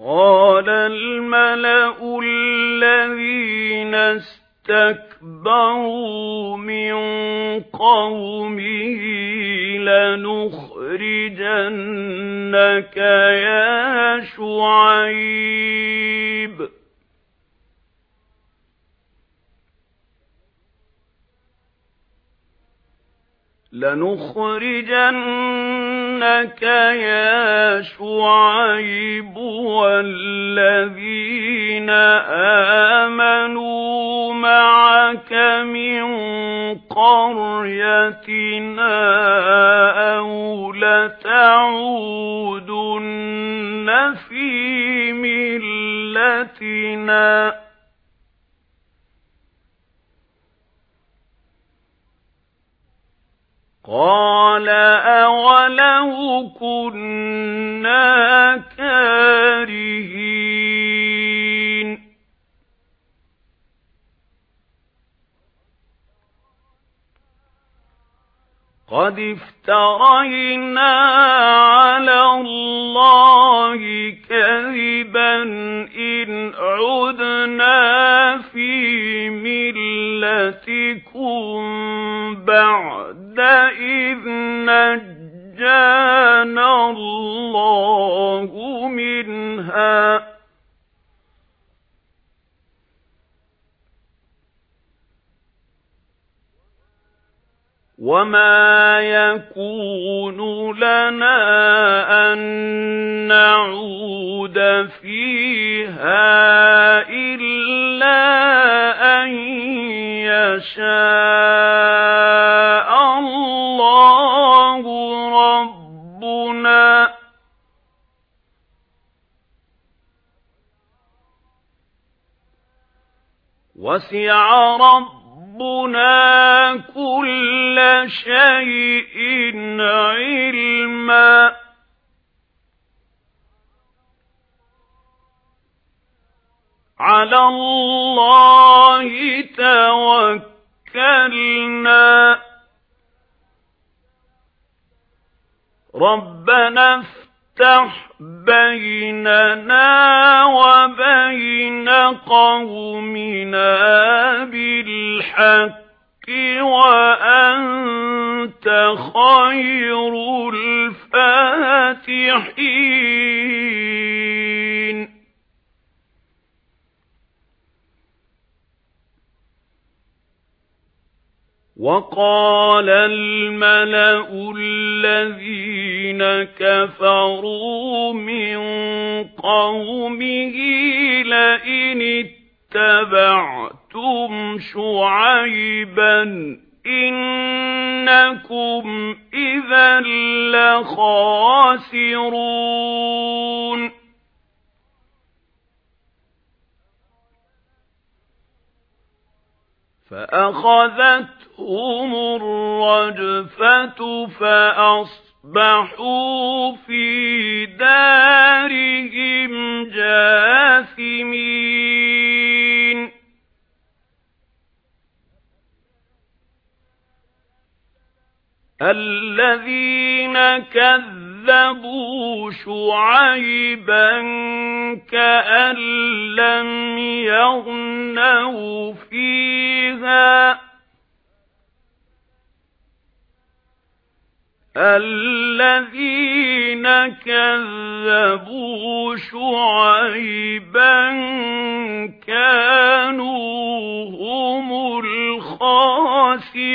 قَالَ الْمَلَأُ الَّذِينَ اسْتَكْبَرُوا مِنْ قَوْمِهِ لَنُخْرِجَنَّكَ يَا شُعَيْبُ. لَنُخْرِجَنَّكَ يَا شُعَيْبُ وَالَّذِينَ آمَنُوا مَعَكَ مِنْ قَرْيَتِنَا أَوْ لَتَعُودُنَّ فِي مِلَّتِنَا قَالَ أَوَلَوْ كُنَّا كَارِهِينَ قَدِ افْتَرَيْنَا عَلَى اللَّهِ كَذِبًا إِنْ عُدْنَا فِي مِلَّتِكُمْ مِنْهَا. وَمَا يَكُونُ لَنَا أَن نَّعُودَ فِيهَا وَسِعَ رَبُّنَا كُلَّ شَيْءٍ عِلْمًا. عَلَى اللَّهِ تَوَكَّلْنَا. رَبَّنَا افْتَحْ بَيْنَنَا وَبَيْنَ قَوْمِنَا بِالْحَقِّ وَأَنْتَ خَيْرُ الْفَاتِحِينَ. وَقَالَ الْمَلَأُ الَّذِينَ كَفَرُوا مِنْ قَوْمِهِ لَئِنِ اتَّبَعْتُمْ شُعَيْبًا إِنَّكُمْ إِذًا لَخَاسِرُونَ. فَأَخَذَتْهُمُ الرَّجْفَةُ فَأَصْبَحُوا فِي دَارِهِمْ جَاثِمِينَ. الَّذِينَ كَذَّبُوا شُعَيْبًا كَأَن لَّمْ يَغْنَوْا فِيهَا الَّذِينَ كَذَّبُوا شُعَيْبًا كَانُوا هُمُ الْخَاسِرِينَ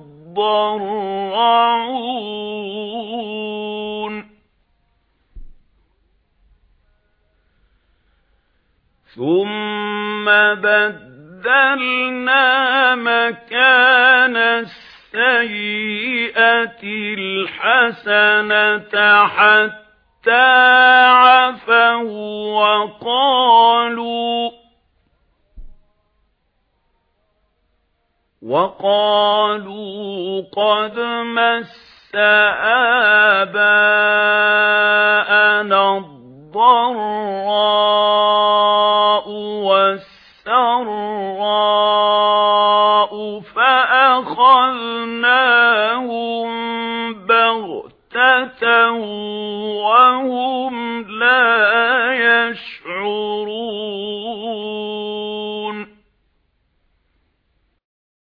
ثُمَّ بَدَّلْنَا مَكَانَ السَّيِّئَةِ الْحَسَنَةَ حَتَّى عَفَوْا وَقَالُوا وَقَالُوا قَدْ مَسَّ آبَاءَنَا الضَّرَّاءُ وَالسَّرَّاءُ فَأَخَذْنَاهُمْ بَغْتَةً